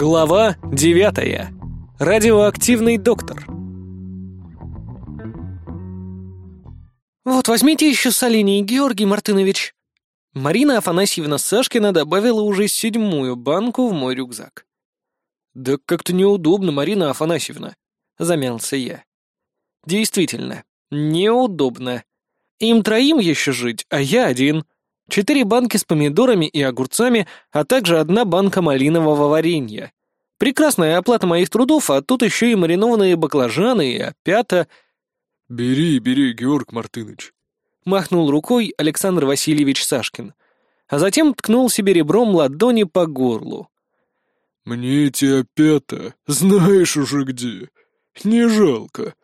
Глава девятая. Радиоактивный доктор. «Вот возьмите еще солений, Георгий Мартынович». Марина Афанасьевна Сашкина добавила уже седьмую банку в мой рюкзак. «Да как-то неудобно, Марина Афанасьевна», — замялся я. «Действительно, неудобно. Им троим еще жить, а я один. Четыре банки с помидорами и огурцами, а также одна банка малинового варенья. Прекрасная оплата моих трудов, а тут еще и маринованные баклажаны и опята...» «Бери, бери, Георг Мартыныч», — махнул рукой Александр Васильевич Сашкин, а затем ткнул себе ребром ладони по горлу. «Мне эти опята знаешь уже где. Не жалко.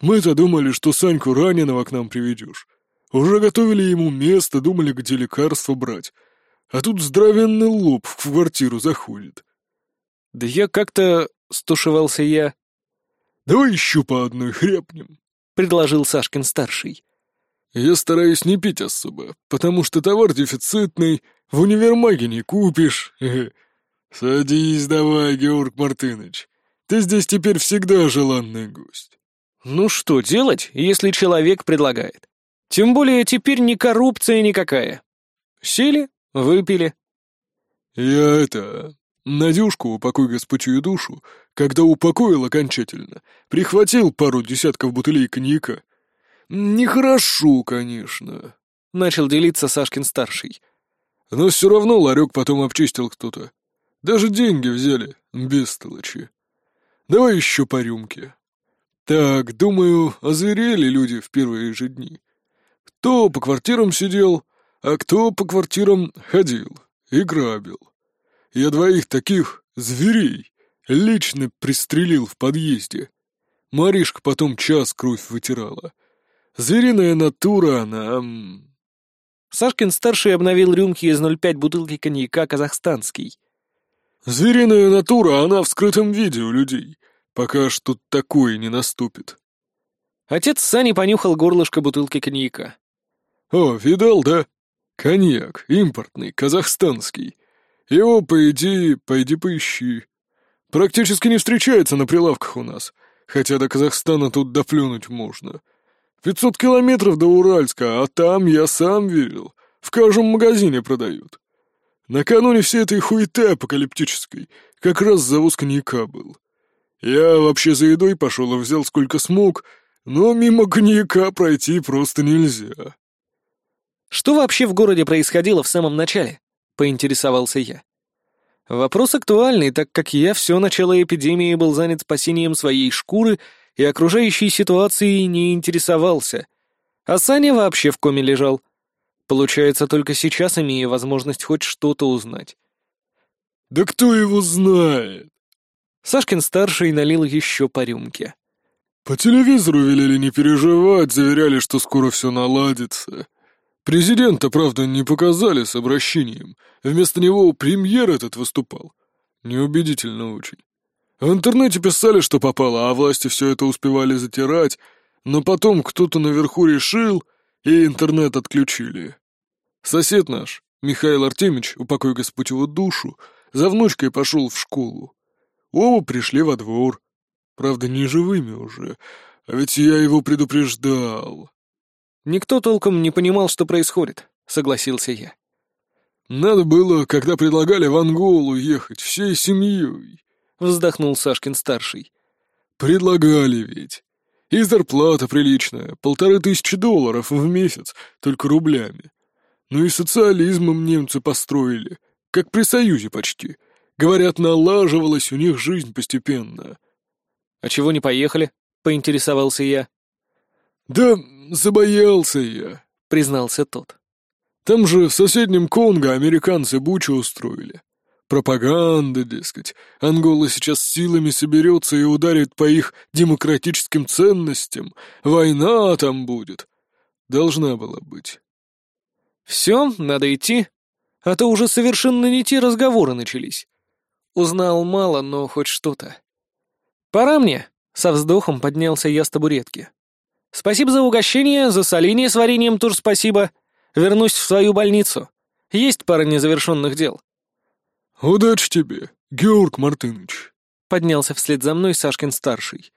Мы-то думали, что Саньку раненого к нам приведешь. Уже готовили ему место, думали, где лекарства брать. А тут здоровенный лоб в квартиру заходит». «Да я как-то...» — стушевался я. «Давай еще по одной хряпнем», — предложил Сашкин-старший. «Я стараюсь не пить особо, потому что товар дефицитный, в универмаге не купишь. Садись давай, Георг Мартыныч. Ты здесь теперь всегда желанный гость». «Ну что делать, если человек предлагает? Тем более теперь не коррупция никакая. Сели, выпили». «Я это... Надюшку, упокой господчую душу, когда упокоил окончательно, прихватил пару десятков бутылей коньяка. Нехорошо, конечно», — начал делиться Сашкин-старший. «Но все равно ларек потом обчистил кто-то. Даже деньги взяли, бестолочи. Давай еще по рюмке. Так, думаю, озверели люди в первые же дни. Кто по квартирам сидел, а кто по квартирам ходил и грабил. Я двоих таких зверей лично пристрелил в подъезде. Маришка потом час кровь вытирала. Звериная натура, она... Сашкин-старший обновил рюмки из 0,5 бутылки коньяка казахстанский. Звериная натура, она в скрытом виде у людей, пока что такое не наступит. Отец Сани понюхал горлышко бутылки коньяка. «О, видал, да? Коньяк, импортный, казахстанский. Его, по идее, пойди поищи. Практически не встречается на прилавках у нас, хотя до Казахстана тут доплюнуть можно. Пятьсот километров до Уральска, а там, я сам видел, в каждом магазине продают. Накануне всей этой хуеты апокалиптической как раз завоз коньяка был. Я вообще за едой пошел и взял сколько смог, но мимо коньяка пройти просто нельзя. Что вообще в городе происходило в самом начале? — поинтересовался я. Вопрос актуальный, так как я все начало эпидемии был занят спасением своей шкуры и окружающей ситуации не интересовался. А Саня вообще в коме лежал. Получается, только сейчас имею возможность хоть что-то узнать. «Да кто его знает?» Сашкин-старший налил еще по рюмке. «По телевизору велели не переживать, заверяли, что скоро все наладится. Президента, правда, не показали с обращением. Вместо него премьер этот выступал. Неубедительно очень. В интернете писали, что попало, а власти все это успевали затирать, но потом кто-то наверху решил, и интернет отключили. Сосед наш, Михаил Артемич, упокой Господь его душу, за внучкой пошел в школу. Оба пришли во двор. Правда, не живыми уже, а ведь я его предупреждал. «Никто толком не понимал, что происходит», — согласился я. «Надо было, когда предлагали в Анголу ехать всей семьей», — вздохнул Сашкин-старший. «Предлагали ведь. И зарплата приличная, полторы тысячи долларов в месяц, только рублями. Ну и социализмом немцы построили, как при Союзе почти. Говорят, налаживалась у них жизнь постепенно». «А чего не поехали?» — поинтересовался я. «Да забоялся я», — признался тот. «Там же в соседнем Конго американцы бучу устроили. Пропаганда, дескать. Ангола сейчас силами соберется и ударит по их демократическим ценностям. Война там будет. Должна была быть». «Все, надо идти, а то уже совершенно не те разговоры начались. Узнал мало, но хоть что-то. Пора мне», — со вздохом поднялся я с табуретки. Спасибо за угощение, за соление с вареньем тоже спасибо. Вернусь в свою больницу. Есть пара незавершенных дел». «Удачи тебе», Георг Мартыныч», — поднялся вслед за мной Сашкин-старший.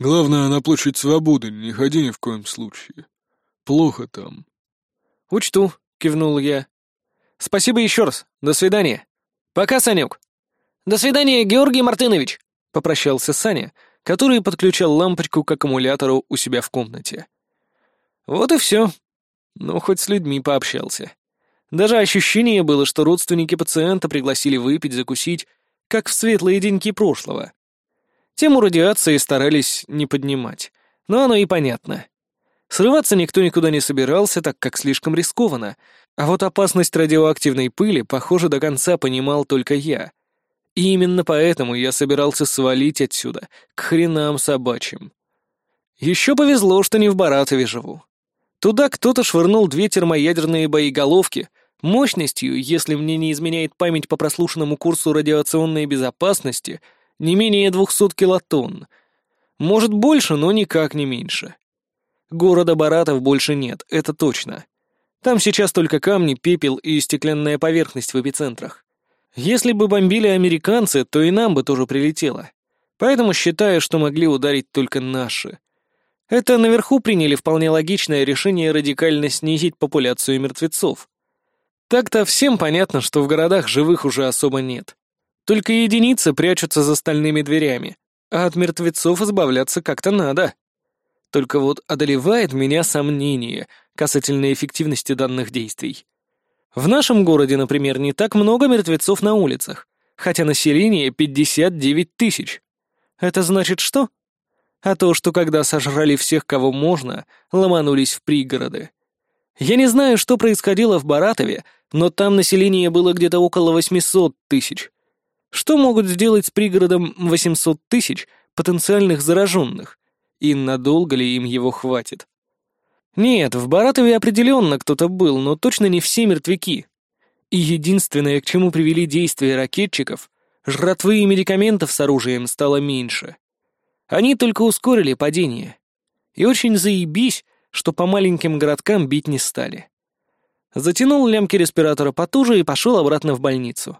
«Главное, на площадь Свободы не ходи ни в коем случае. Плохо там». «Учту», — кивнул я. «Спасибо еще раз. До свидания. Пока, Санек». «До свидания, Георгий Мартынович», — попрощался Саня, который подключал лампочку к аккумулятору у себя в комнате. Вот и все. Ну, хоть с людьми пообщался. Даже ощущение было, что родственники пациента пригласили выпить, закусить, как в светлые деньки прошлого. Тему радиации старались не поднимать, но оно и понятно. Срываться никто никуда не собирался, так как слишком рискованно, а вот опасность радиоактивной пыли, похоже, до конца понимал только я. И именно поэтому я собирался свалить отсюда, к хренам собачьим. Еще повезло, что не в Баратове живу. Туда кто-то швырнул две термоядерные боеголовки мощностью, если мне не изменяет память по прослушанному курсу радиационной безопасности, не менее 200 килотонн. Может больше, но никак не меньше. Города Баратов больше нет, это точно. Там сейчас только камни, пепел и стеклянная поверхность в эпицентрах. Если бы бомбили американцы, то и нам бы тоже прилетело. Поэтому считаю, что могли ударить только наши — это наверху приняли вполне логичное решение радикально снизить популяцию мертвецов. Так-то всем понятно, что в городах живых уже особо нет. Только единицы прячутся за стальными дверями, а от мертвецов избавляться как-то надо. Только вот одолевает меня сомнение касательно эффективности данных действий. В нашем городе, например, не так много мертвецов на улицах, хотя население 59 тысяч. Это значит что? а то, что когда сожрали всех, кого можно, ломанулись в пригороды. Я не знаю, что происходило в Баратове, но там население было где-то около 800 тысяч. Что могут сделать с пригородом 800 тысяч потенциальных зараженных? И надолго ли им его хватит? Нет, в Баратове определенно кто-то был, но точно не все мертвяки. И единственное, к чему привели действия ракетчиков, жратвы и медикаментов с оружием стало меньше. Они только ускорили падение. И очень заебись, что по маленьким городкам бить не стали. Затянул лямки респиратора потуже и пошел обратно в больницу.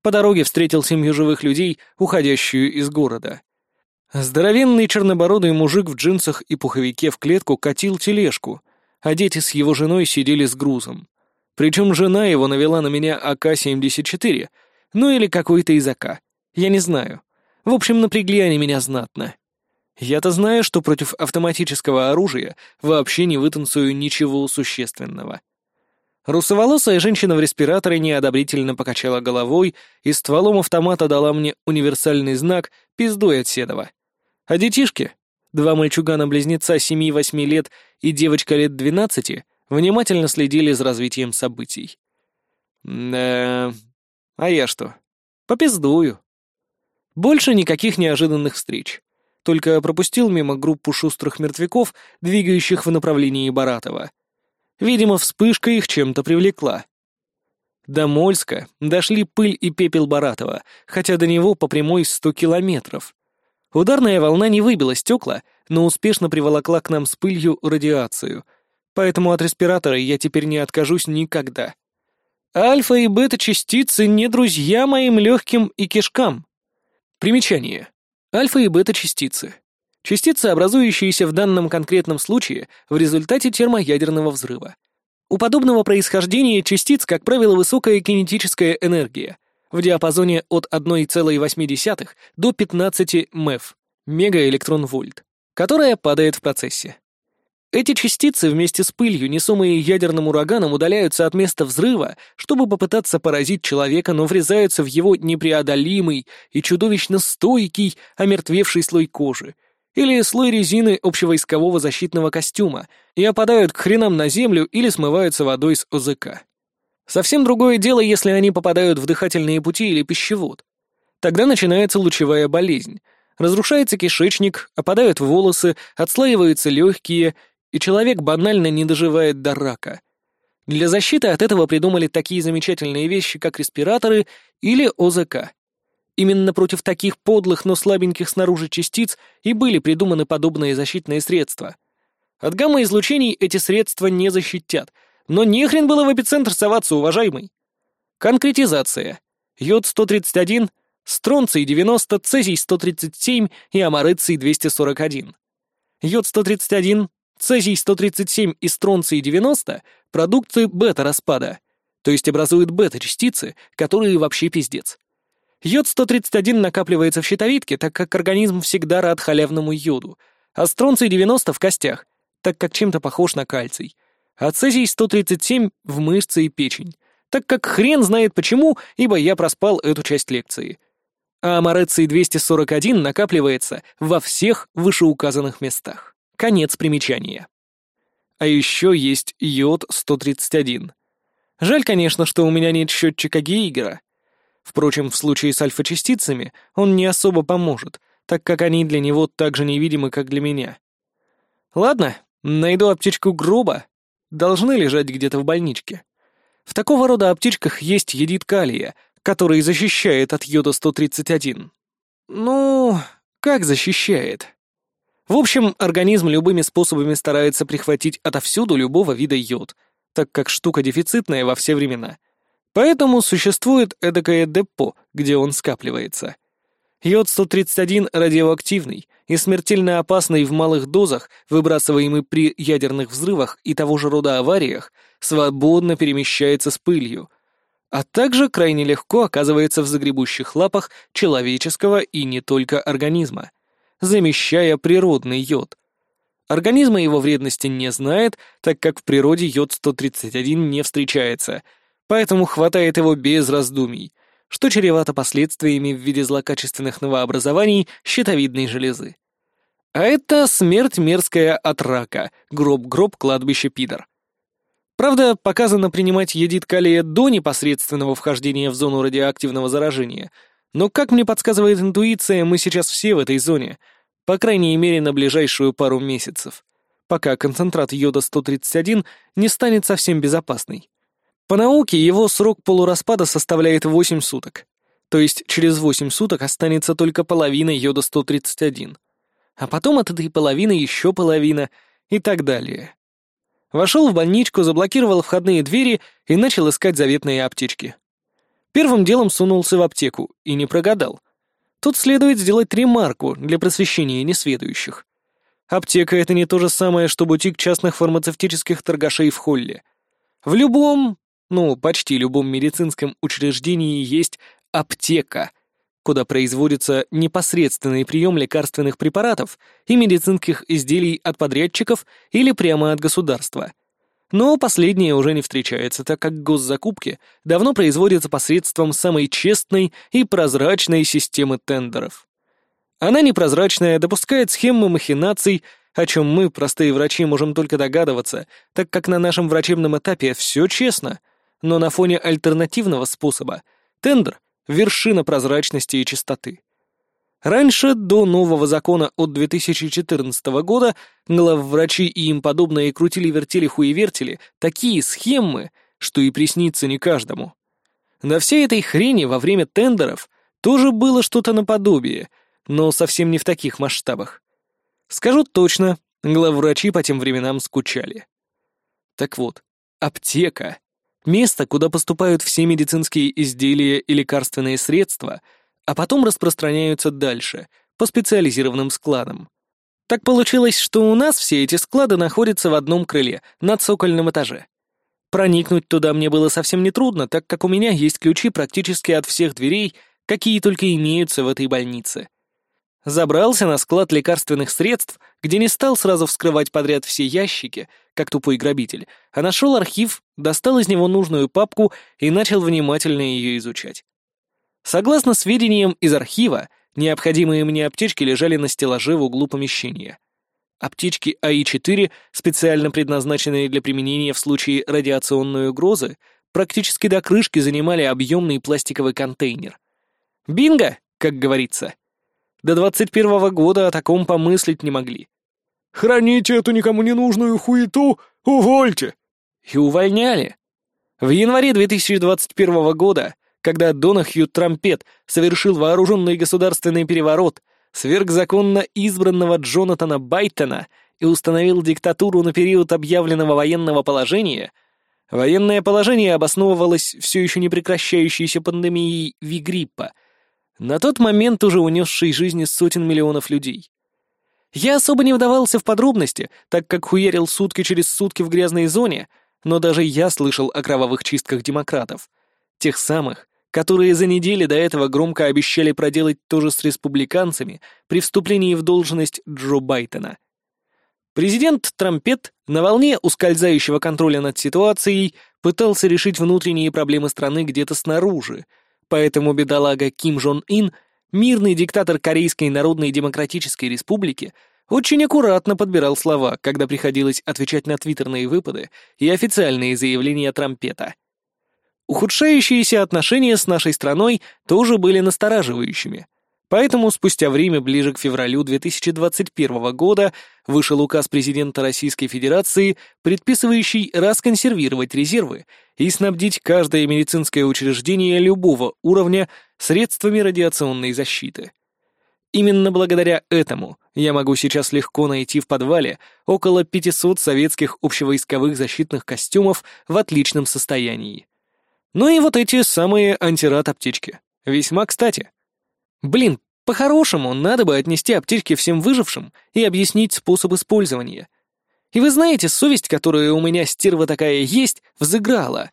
По дороге встретил семью живых людей, уходящую из города. Здоровенный чернобородый мужик в джинсах и пуховике в клетку катил тележку, а дети с его женой сидели с грузом. Причем жена его навела на меня АК-74, ну или какой-то из АК, я не знаю. В общем, напрягли они меня знатно. Я-то знаю, что против автоматического оружия вообще не вытанцую ничего существенного. Русоволосая женщина в респираторе неодобрительно покачала головой и стволом автомата дала мне универсальный знак «Пиздой от Седова». А детишки, два мальчугана-близнеца 7-8 лет и девочка лет 12, внимательно следили за развитием событий. Да, а я что? Попиздую. Больше никаких неожиданных встреч. Только пропустил мимо группу шустрых мертвяков, двигающих в направлении Баратова. Видимо, вспышка их чем-то привлекла. До Мольска дошли пыль и пепел Баратова, хотя до него по прямой сто километров. Ударная волна не выбила стекла, но успешно приволокла к нам с пылью радиацию, поэтому от респиратора я теперь не откажусь никогда. Альфа и бета-частицы не друзья моим легким и кишкам. Примечание. Альфа и бета-частицы. Частицы, образующиеся в данном конкретном случае в результате термоядерного взрыва. У подобного происхождения частиц, как правило, высокая кинетическая энергия в диапазоне от 1,8 до 15 МЭФ, мегаэлектрон-вольт, которая падает в процессе. Эти частицы вместе с пылью, несомые ядерным ураганом, удаляются от места взрыва, чтобы попытаться поразить человека, но врезаются в его непреодолимый и чудовищно стойкий, омертвевший слой кожи или слой резины общевойскового защитного костюма и опадают к хренам на землю или смываются водой с ОЗК. Совсем другое дело, если они попадают в дыхательные пути или пищевод. Тогда начинается лучевая болезнь. Разрушается кишечник, опадают волосы, отслаиваются легкие, и человек банально не доживает до рака. Для защиты от этого придумали такие замечательные вещи, как респираторы или ОЗК. Именно против таких подлых, но слабеньких снаружи частиц и были придуманы подобные защитные средства. От гамма-излучений эти средства не защитят, но нехрен было в эпицентр соваться, уважаемый. Конкретизация. Йод-131 Стронций-90, цезий-137 и амарыций-241. Йод-131, цезий-137 и стронций-90 — продукты бета-распада, то есть образуют бета-частицы, которые вообще пиздец. Йод-131 накапливается в щитовидке, так как организм всегда рад халявному йоду, а стронций-90 в костях, так как чем-то похож на кальций, а цезий-137 в мышцы и печень, так как хрен знает почему, ибо я проспал эту часть лекции. А амореций-241 накапливается во всех вышеуказанных местах. Конец примечания. А еще есть йод-131. Жаль, конечно, что у меня нет счетчика Гейгера. Впрочем, в случае с альфа-частицами он не особо поможет, так как они для него так же невидимы, как для меня. Ладно, найду аптечку гроба. Должны лежать где-то в больничке. В такого рода аптечках есть едит калия, который защищает от йода-131. Ну, как защищает? В общем, организм любыми способами старается прихватить отовсюду любого вида йод, так как штука дефицитная во все времена. Поэтому существует эдакое депо, где он скапливается. Йод-131 радиоактивный и смертельно опасный в малых дозах, выбрасываемый при ядерных взрывах и того же рода авариях, свободно перемещается с пылью, а также крайне легко оказывается в загребущих лапах человеческого и не только организма, замещая природный йод. Организм его вредности не знает, так как в природе йод-131 не встречается, поэтому хватает его без раздумий, что чревато последствиями в виде злокачественных новообразований щитовидной железы. А это смерть мерзкая от рака, гроб-гроб, кладбище пидор. Правда, показано принимать едит калия до непосредственного вхождения в зону радиоактивного заражения, но, как мне подсказывает интуиция, мы сейчас все в этой зоне, по крайней мере на ближайшую пару месяцев, пока концентрат йода-131 не станет совсем безопасный. По науке его срок полураспада составляет 8 суток, то есть через 8 суток останется только половина йода-131, а потом от этой половины еще половина и так далее. Вошел в больничку, заблокировал входные двери и начал искать заветные аптечки. Первым делом сунулся в аптеку и не прогадал. Тут следует сделать ремарку для просвещения несведущих. Аптека — это не то же самое, что бутик частных фармацевтических торгашей в холле. В любом, ну, почти любом медицинском учреждении есть аптека, куда производится непосредственный прием лекарственных препаратов и медицинских изделий от подрядчиков или прямо от государства. Но последнее уже не встречается, так как госзакупки давно производятся посредством самой честной и прозрачной системы тендеров. Она непрозрачная, допускает схемы махинаций, о чем мы, простые врачи, можем только догадываться, так как на нашем врачебном этапе все честно, но на фоне альтернативного способа тендер вершина прозрачности и чистоты. Раньше, до нового закона от 2014 года, главврачи и им подобные крутили-вертели-хуевертели такие схемы, что и приснится не каждому. На всей этой хрени во время тендеров тоже было что-то наподобие, но совсем не в таких масштабах. Скажу точно, главврачи по тем временам скучали. Так вот, аптека Место, куда поступают все медицинские изделия и лекарственные средства, а потом распространяются дальше, по специализированным складам. Так получилось, что у нас все эти склады находятся в одном крыле, на цокольном этаже. Проникнуть туда мне было совсем нетрудно, так как у меня есть ключи практически от всех дверей, какие только имеются в этой больнице. Забрался на склад лекарственных средств, где не стал сразу вскрывать подряд все ящики, как тупой грабитель, а нашел архив, достал из него нужную папку и начал внимательно ее изучать. Согласно сведениям из архива, необходимые мне аптечки лежали на стеллаже в углу помещения. Аптечки АИ-4, специально предназначенные для применения в случае радиационной угрозы, практически до крышки занимали объемный пластиковый контейнер. Бинго, как говорится. До 21 года о таком помыслить не могли. «Храните эту никому не нужную хуету, увольте!» И увольняли. В январе 2021 года, когда Донахью Трампет совершил вооруженный государственный переворот, сверхзаконно избранного Джонатана Байтона и установил диктатуру на период объявленного военного положения, военное положение обосновывалось все еще не прекращающейся пандемией вигриппа — на тот момент уже унесший жизни сотен миллионов людей. Я особо не вдавался в подробности, так как хуярил сутки через сутки в грязной зоне, но даже я слышал о кровавых чистках демократов. Тех самых, которые за недели до этого громко обещали проделать то же с республиканцами при вступлении в должность Джо Байтона. Президент Трампет на волне ускользающего контроля над ситуацией пытался решить внутренние проблемы страны где-то снаружи, поэтому бедолага Ким Жон Ин, мирный диктатор Корейской Народной Демократической Республики, очень аккуратно подбирал слова, когда приходилось отвечать на твиттерные выпады и официальные заявления Трампета — Ухудшающиеся отношения с нашей страной тоже были настораживающими. Поэтому спустя время, ближе к февралю 2021 года, вышел указ президента Российской Федерации, предписывающий расконсервировать резервы и снабдить каждое медицинское учреждение любого уровня средствами радиационной защиты. Именно благодаря этому я могу сейчас легко найти в подвале около 500 советских общевойсковых защитных костюмов в отличном состоянии. Ну и вот эти самые антирад-аптечки. Весьма кстати. Блин, по-хорошему, надо бы отнести аптечки всем выжившим и объяснить способ использования. И вы знаете, совесть, которая у меня стерва такая есть, взыграла.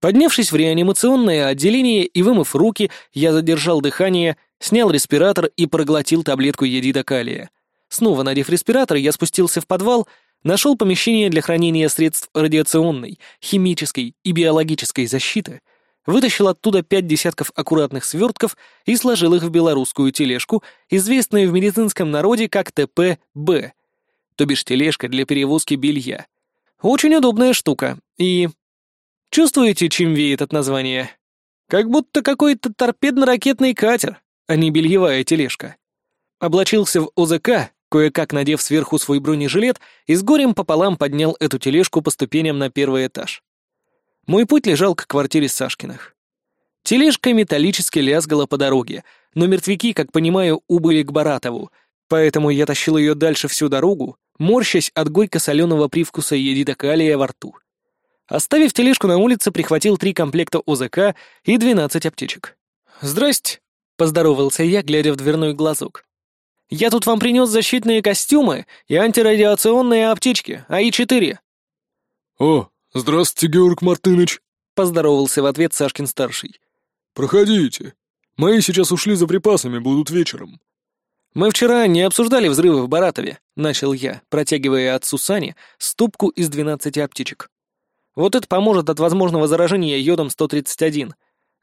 Поднявшись в реанимационное отделение и вымыв руки, я задержал дыхание, снял респиратор и проглотил таблетку едида калия. Снова надев респиратор, я спустился в подвал Нашел помещение для хранения средств радиационной, химической и биологической защиты, вытащил оттуда пять десятков аккуратных свертков и сложил их в белорусскую тележку, известную в медицинском народе как ТП-Б, то бишь тележка для перевозки белья. Очень удобная штука, и... Чувствуете, чем веет от названия? Как будто какой-то торпедно-ракетный катер, а не бельевая тележка. Облачился в ОЗК, Кое-как надев сверху свой бронежилет, и с горем пополам поднял эту тележку по ступеням на первый этаж. Мой путь лежал к квартире Сашкиных. Тележка металлически лязгала по дороге, но мертвяки, как понимаю, убыли к Баратову, поэтому я тащил ее дальше всю дорогу, морщась от горько-соленого привкуса едида калия во рту. Оставив тележку на улице, прихватил три комплекта ОЗК и двенадцать аптечек. «Здрасте», — поздоровался я, глядя в дверной глазок. Я тут вам принес защитные костюмы и антирадиационные аптечки, АИ-4». «О, здравствуйте, Георг Мартыныч», — поздоровался в ответ Сашкин-старший. «Проходите. Мои сейчас ушли за припасами, будут вечером». «Мы вчера не обсуждали взрывы в Баратове», — начал я, протягивая отцу Сане ступку из 12 аптечек. «Вот это поможет от возможного заражения йодом 131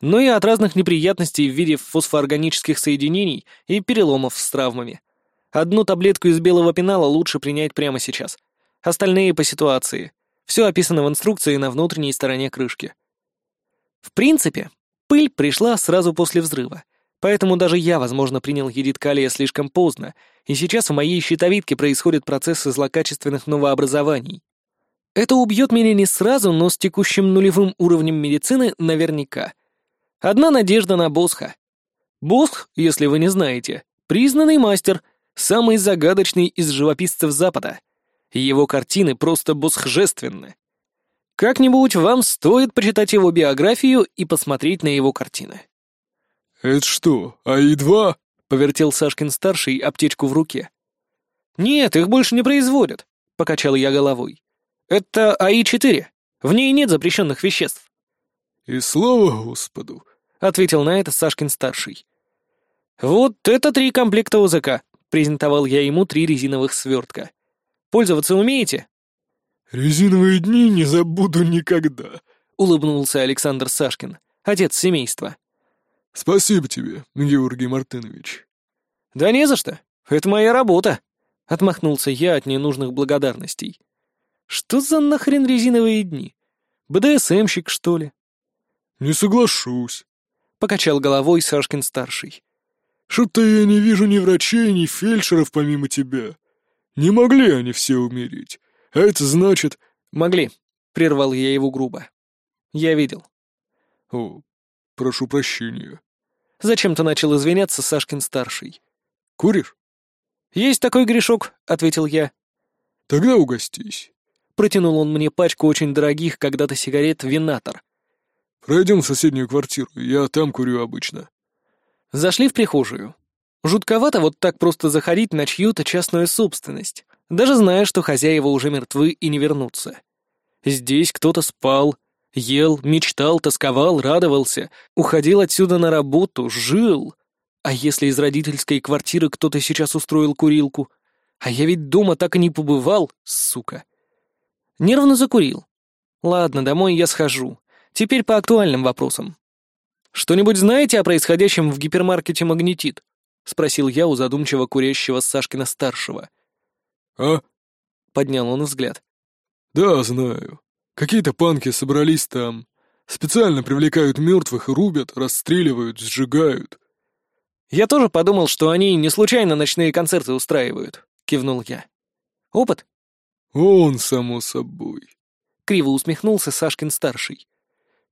но и от разных неприятностей в виде фосфоорганических соединений и переломов с травмами. Одну таблетку из белого пенала лучше принять прямо сейчас. Остальные по ситуации. Все описано в инструкции на внутренней стороне крышки. В принципе, пыль пришла сразу после взрыва, поэтому даже я, возможно, принял едит калия слишком поздно, и сейчас в моей щитовидке происходит процесс злокачественных новообразований. Это убьет меня не сразу, но с текущим нулевым уровнем медицины наверняка. Одна надежда на Босха. Босх, если вы не знаете, признанный мастер, самый загадочный из живописцев Запада. Его картины просто босхжественны. Как-нибудь вам стоит почитать его биографию и посмотреть на его картины. «Это что, АИ-2?» — повертел Сашкин-старший аптечку в руке. «Нет, их больше не производят», — покачал я головой. «Это АИ-4. В ней нет запрещенных веществ». «И слава Господу!» — ответил на это Сашкин-старший. «Вот это три комплекта ОЗК», — презентовал я ему три резиновых свертка. «Пользоваться умеете?» «Резиновые дни не забуду никогда», — улыбнулся Александр Сашкин, отец семейства. «Спасибо тебе, Георгий Мартынович». «Да не за что. Это моя работа», — отмахнулся я от ненужных благодарностей. «Что за нахрен резиновые дни? БДСМщик, что ли?» «Не соглашусь», — покачал головой Сашкин-старший. «Что-то я не вижу ни врачей, ни фельдшеров помимо тебя. Не могли они все умереть. А это значит...» «Могли», — прервал я его грубо. «Я видел». «О, прошу прощения». Зачем-то начал извиняться Сашкин-старший. «Куришь?» «Есть такой грешок», — ответил я. «Тогда угостись». Протянул он мне пачку очень дорогих когда-то сигарет «Винатор», Пройдем в соседнюю квартиру, я там курю обычно». Зашли в прихожую. Жутковато вот так просто заходить на чью-то частную собственность, даже зная, что хозяева уже мертвы и не вернутся. Здесь кто-то спал, ел, мечтал, тосковал, радовался, уходил отсюда на работу, жил. А если из родительской квартиры кто-то сейчас устроил курилку? А я ведь дома так и не побывал, сука. Нервно закурил. Ладно, домой я схожу. Теперь по актуальным вопросам. «Что-нибудь знаете о происходящем в гипермаркете «Магнетит»?» — спросил я у задумчиво курящего Сашкина-старшего. «А?» — поднял он взгляд. «Да, знаю. Какие-то панки собрались там. Специально привлекают мертвых и рубят, расстреливают, сжигают». «Я тоже подумал, что они не случайно ночные концерты устраивают», — кивнул я. «Опыт?» «Он, само собой», — криво усмехнулся Сашкин-старший.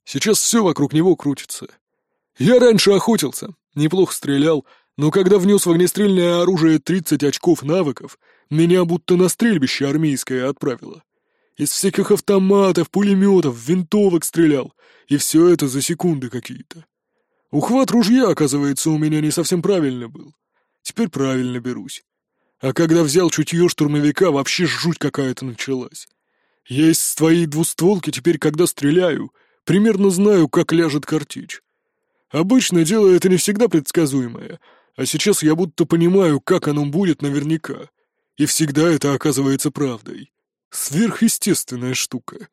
«Сейчас все вокруг него крутится. Я раньше охотился, неплохо стрелял, но когда внес в огнестрельное оружие 30 очков навыков, меня будто на стрельбище армейское отправило. Из всяких автоматов, пулеметов, винтовок стрелял, и все это за секунды какие-то. Ухват ружья, оказывается, у меня не совсем правильно был. Теперь правильно берусь. А когда взял чутье штурмовика, вообще жуть какая-то началась. Я из твоей двустволки теперь, когда стреляю, примерно знаю, как ляжет картечь. Обычно дело это не всегда предсказуемое, а сейчас я будто понимаю, как оно будет наверняка. И всегда это оказывается правдой. Сверхъестественная штука.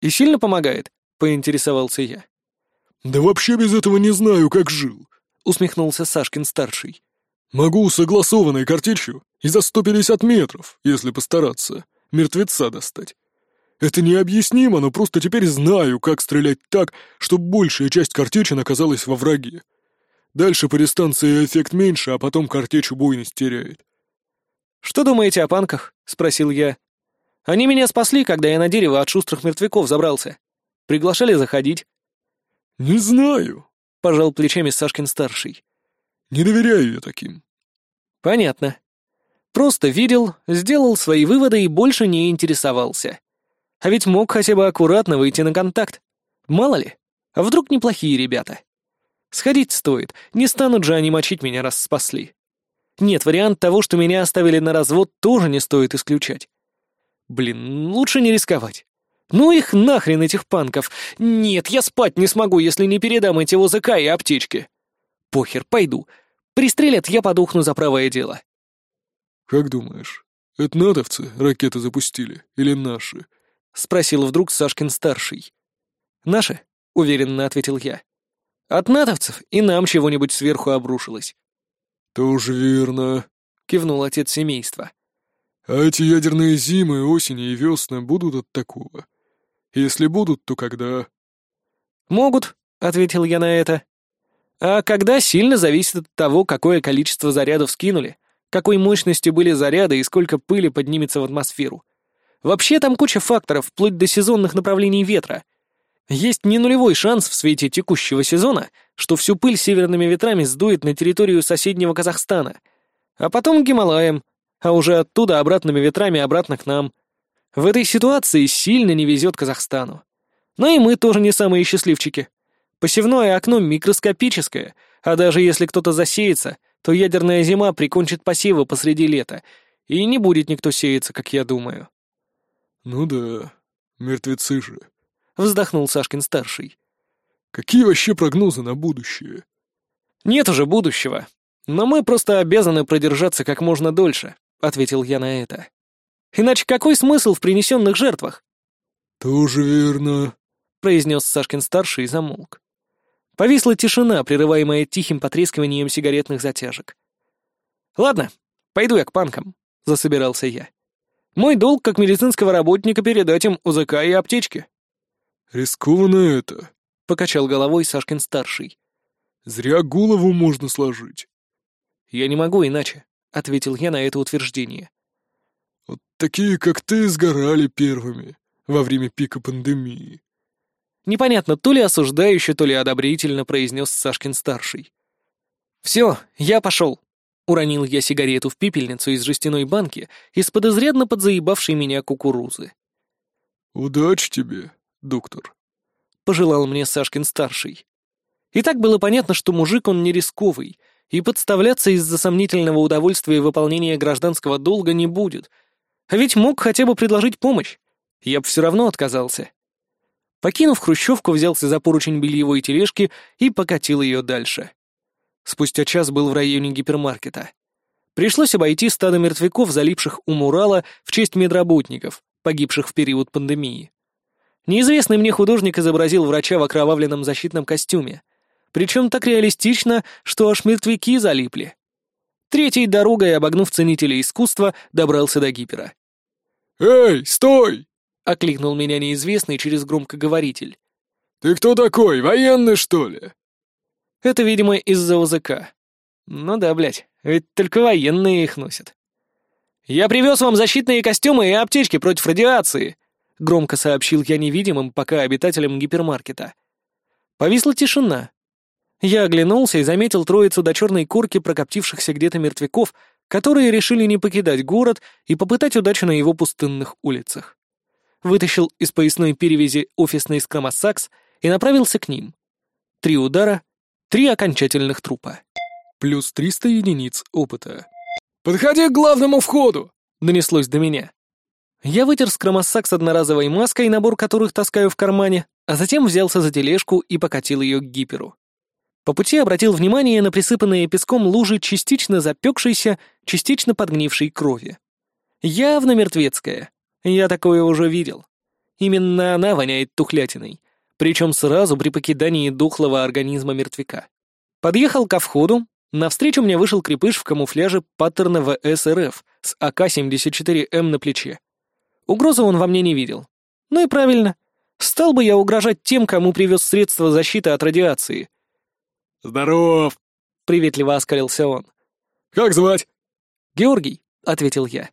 «И сильно помогает?» — поинтересовался я. «Да вообще без этого не знаю, как жил», — усмехнулся Сашкин-старший. «Могу согласованной картечью и за 150 метров, если постараться, мертвеца достать. Это необъяснимо, но просто теперь знаю, как стрелять так, чтобы большая часть картечи оказалась во враге. Дальше по дистанции эффект меньше, а потом картечь убойность теряет. «Что думаете о панках?» — спросил я. «Они меня спасли, когда я на дерево от шустрых мертвяков забрался. Приглашали заходить». «Не знаю», — пожал плечами Сашкин-старший. «Не доверяю я таким». «Понятно. Просто видел, сделал свои выводы и больше не интересовался. А ведь мог хотя бы аккуратно выйти на контакт. Мало ли, а вдруг неплохие ребята. Сходить стоит, не станут же они мочить меня, раз спасли. Нет, вариант того, что меня оставили на развод, тоже не стоит исключать. Блин, лучше не рисковать. Ну их нахрен, этих панков. Нет, я спать не смогу, если не передам эти ОЗК и аптечки. Похер, пойду. Пристрелят, я подухну за правое дело. Как думаешь, это натовцы ракеты запустили или наши? — спросил вдруг Сашкин-старший. «Наши», — уверенно ответил я. «От натовцев и нам чего-нибудь сверху обрушилось». «Тоже верно», — кивнул отец семейства. «А эти ядерные зимы, осени и весны будут от такого? Если будут, то когда?» «Могут», — ответил я на это. «А когда сильно зависит от того, какое количество зарядов скинули, какой мощности были заряды и сколько пыли поднимется в атмосферу. Вообще там куча факторов, вплоть до сезонных направлений ветра. Есть не нулевой шанс в свете текущего сезона, что всю пыль северными ветрами сдует на территорию соседнего Казахстана, а потом Гималаям, а уже оттуда обратными ветрами обратно к нам. В этой ситуации сильно не везет Казахстану. Но и мы тоже не самые счастливчики. Посевное окно микроскопическое, а даже если кто-то засеется, то ядерная зима прикончит посевы посреди лета, и не будет никто сеяться, как я думаю. «Ну да, мертвецы же», — вздохнул Сашкин-старший. «Какие вообще прогнозы на будущее?» «Нет уже будущего. Но мы просто обязаны продержаться как можно дольше», — ответил я на это. «Иначе какой смысл в принесенных жертвах?» «Тоже верно», — произнес Сашкин-старший и замолк. Повисла тишина, прерываемая тихим потрескиванием сигаретных затяжек. «Ладно, пойду я к панкам», — засобирался я. Мой долг как медицинского работника передать им УЗК и аптечки». «Рискованно это», — покачал головой Сашкин-старший. «Зря голову можно сложить». «Я не могу иначе», — ответил я на это утверждение. «Вот такие, как ты, сгорали первыми во время пика пандемии». Непонятно, то ли осуждающе, то ли одобрительно произнес Сашкин-старший. «Все, я пошел», Уронил я сигарету в пепельницу из жестяной банки из-под изрядно подзаебавшей меня кукурузы. «Удачи тебе, доктор», — пожелал мне Сашкин-старший. И так было понятно, что мужик он не рисковый, и подставляться из-за сомнительного удовольствия выполнения гражданского долга не будет. А ведь мог хотя бы предложить помощь. Я бы все равно отказался. Покинув хрущевку, взялся за поручень бельевой тележки и покатил ее дальше. Спустя час был в районе гипермаркета. Пришлось обойти стадо мертвяков, залипших у мурала в честь медработников, погибших в период пандемии. Неизвестный мне художник изобразил врача в окровавленном защитном костюме. Причем так реалистично, что аж мертвяки залипли. Третьей дорогой, обогнув ценителей искусства, добрался до гипера. «Эй, стой!» — окликнул меня неизвестный через громкоговоритель. «Ты кто такой, военный, что ли?» Это, видимо, из-за ОЗК. Ну да, блядь, ведь только военные их носят. «Я привез вам защитные костюмы и аптечки против радиации», — громко сообщил я невидимым пока обитателям гипермаркета. Повисла тишина. Я оглянулся и заметил троицу до черной корки прокоптившихся где-то мертвяков, которые решили не покидать город и попытать удачу на его пустынных улицах. Вытащил из поясной перевязи офисный скромосакс и направился к ним. Три удара, три окончательных трупа. Плюс 300 единиц опыта. «Подходи к главному входу!» — донеслось до меня. Я вытер скромосак с одноразовой маской, набор которых таскаю в кармане, а затем взялся за тележку и покатил ее к гиперу. По пути обратил внимание на присыпанные песком лужи частично запекшейся, частично подгнившей крови. Явно мертвецкая. Я такое уже видел. Именно она воняет тухлятиной, причем сразу при покидании духлого организма мертвяка. Подъехал ко входу, навстречу мне вышел крепыш в камуфляже паттерна ВСРФ с АК-74М на плече. Угрозы он во мне не видел. Ну и правильно. Стал бы я угрожать тем, кому привез средства защиты от радиации. «Здоров!» — приветливо оскалился он. «Как звать?» «Георгий», — ответил я.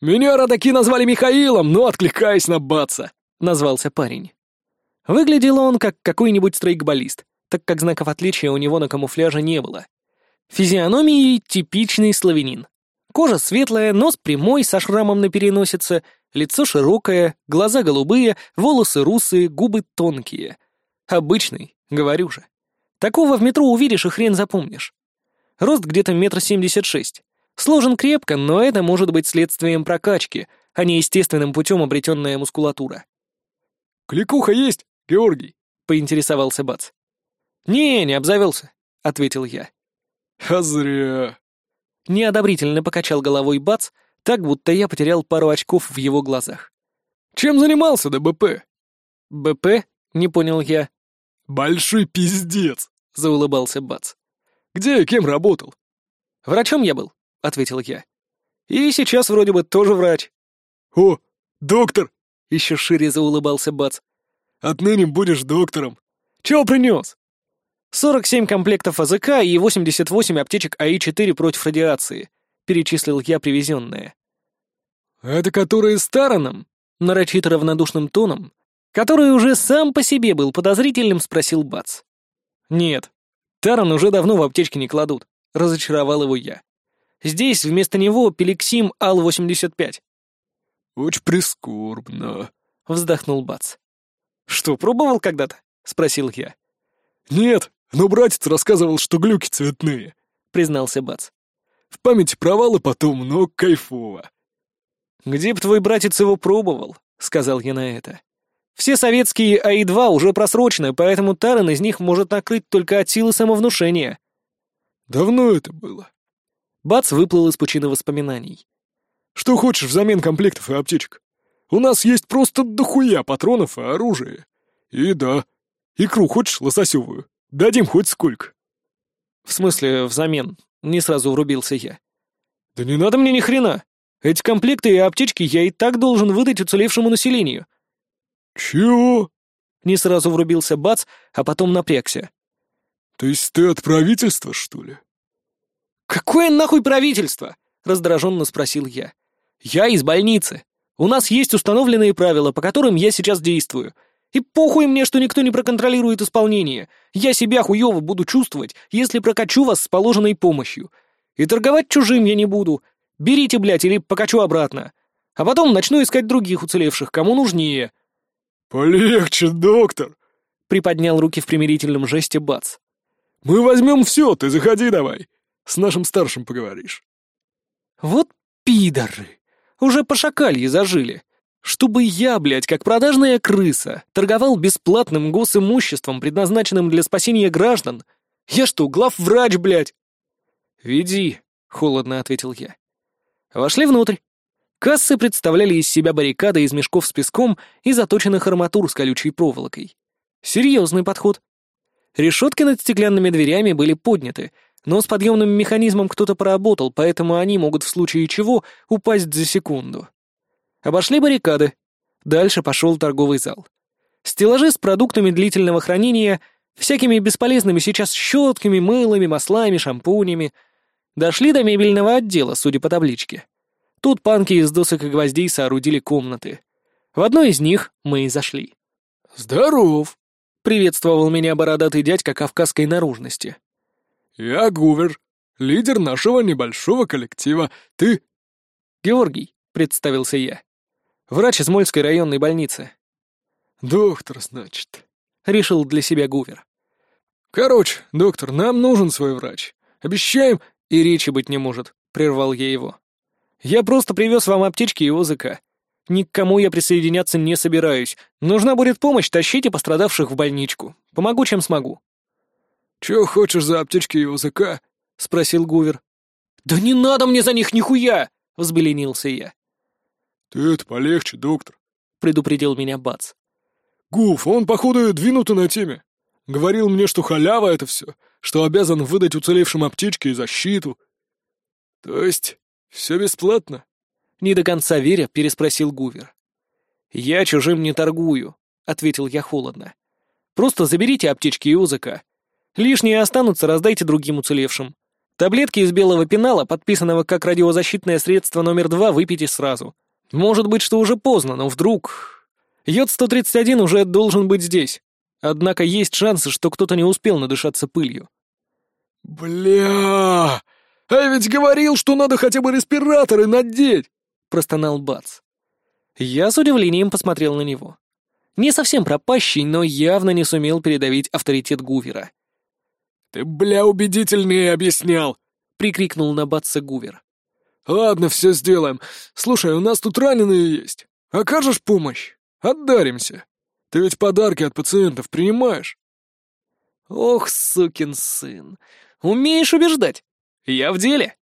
«Меня родаки назвали Михаилом, но откликаюсь на баца», — назвался парень. Выглядел он как какой-нибудь стрейкболист, так как знаков отличия у него на камуфляже не было. Физиономией типичный славянин. Кожа светлая, нос прямой, со шрамом на переносице, лицо широкое, глаза голубые, волосы русые, губы тонкие. Обычный, говорю же. Такого в метро увидишь и хрен запомнишь. Рост где-то метр семьдесят шесть. Сложен крепко, но это может быть следствием прокачки, а не естественным путем обретенная мускулатура. «Кликуха есть, Георгий?» — поинтересовался Бац. «Не, не обзавелся», — ответил я. «А зря», Неодобрительно покачал головой Бац, так будто я потерял пару очков в его глазах. «Чем занимался до БП?» «БП?» — не понял я. «Большой пиздец!» — заулыбался Бац. «Где и кем работал?» «Врачом я был», — ответил я. «И сейчас вроде бы тоже врач». «О, доктор!» — еще шире заулыбался Бац. «Отныне будешь доктором. Чего принес?» «47 комплектов АЗК и 88 аптечек АИ-4 против радиации», — перечислил я привезенные. «Это которые с Тараном?» — нарочито равнодушным тоном, который уже сам по себе был подозрительным, спросил Бац. «Нет, Таран уже давно в аптечке не кладут», — разочаровал его я. «Здесь вместо него пеликсим Ал-85». «Очень прискорбно», — вздохнул Бац. «Что, пробовал когда-то?» — спросил я. «Нет, но братец рассказывал, что глюки цветные», — признался Бац. «В памяти провалы потом, но кайфово». «Где б твой братец его пробовал?» — сказал я на это. «Все советские АИ-2 уже просрочены, поэтому Таран из них может накрыть только от силы самовнушения». «Давно это было». Бац выплыл из пучины воспоминаний. «Что хочешь взамен комплектов и аптечек? У нас есть просто дохуя патронов и оружия. И да, икру хочешь лососевую?» Дадим хоть сколько». «В смысле, взамен?» — не сразу врубился я. «Да не надо мне ни хрена. Эти комплекты и аптечки я и так должен выдать уцелевшему населению». «Чего?» — не сразу врубился Бац, а потом напрягся. «То есть ты от правительства, что ли?» «Какое нахуй правительство?» — раздраженно спросил я. «Я из больницы. У нас есть установленные правила, по которым я сейчас действую. И похуй мне, что никто не проконтролирует исполнение. Я себя хуёво буду чувствовать, если прокачу вас с положенной помощью. И торговать чужим я не буду. Берите, блядь, или покачу обратно. А потом начну искать других уцелевших, кому нужнее». «Полегче, доктор. приподнял руки в примирительном жесте Бац. «Мы возьмем все, ты заходи давай. С нашим старшим поговоришь». Вот пидоры. Уже по шакалье зажили. Чтобы я, блядь, как продажная крыса, торговал бесплатным госимуществом, предназначенным для спасения граждан. Я что, главврач, блядь? «Веди», — холодно ответил я. Вошли внутрь. Кассы представляли из себя баррикады из мешков с песком и заточенных арматур с колючей проволокой. Серьезный подход. Решетки над стеклянными дверями были подняты, но с подъемным механизмом кто-то поработал, поэтому они могут в случае чего упасть за секунду. Обошли баррикады. Дальше пошел торговый зал. Стеллажи с продуктами длительного хранения, всякими бесполезными сейчас щетками, мылами, маслами, шампунями. Дошли до мебельного отдела, судя по табличке. Тут панки из досок и гвоздей соорудили комнаты. В одной из них мы и зашли. «Здоров!» — приветствовал меня бородатый дядька кавказской наружности. «Я Гувер, лидер нашего небольшого коллектива. Ты...» «Георгий», — представился я. «Врач из Мольской районной больницы». «Доктор, значит», — решил для себя Гувер. «Короче, доктор, нам нужен свой врач. Обещаем...» «И речи быть не может», — прервал я его. «Я просто привез вам аптечки и ОЗК. Ни к кому я присоединяться не собираюсь. Нужна будет помощь, тащите пострадавших в больничку. Помогу, чем смогу». «Чё хочешь за аптечки и ОЗК?» — спросил Гувер. «Да не надо мне за них нихуя!» — взбеленился я. «Ты это полегче, доктор», — предупредил меня Бац. «Гуф, он, походу, двинутый на теме. Говорил мне, что халява — это все, что обязан выдать уцелевшим аптечки и защиту». «То есть все бесплатно?» Не до конца веря, переспросил Гувер. «Я чужим не торгую», — ответил я холодно. «Просто заберите аптечки и УЗК. Лишние останутся, раздайте другим уцелевшим. Таблетки из белого пенала, подписанного как радиозащитное средство номер два, выпейте сразу. Может быть, что уже поздно, но вдруг... Йод-131 уже должен быть здесь. Однако есть шансы, что кто-то не успел надышаться пылью. «Бля! А ведь говорил, что надо хотя бы респираторы надеть!» — простонал Бац. Я с удивлением посмотрел на него. Не совсем пропащий, но явно не сумел передавить авторитет Гувера. «Ты, бля, убедительнее объяснял!» — прикрикнул на Батса Гувер. «Ладно, все сделаем. Слушай, у нас тут раненые есть. Окажешь помощь? Отдаримся. Ты ведь подарки от пациентов принимаешь?» «Ох, сукин сын! Умеешь убеждать! Я в деле!»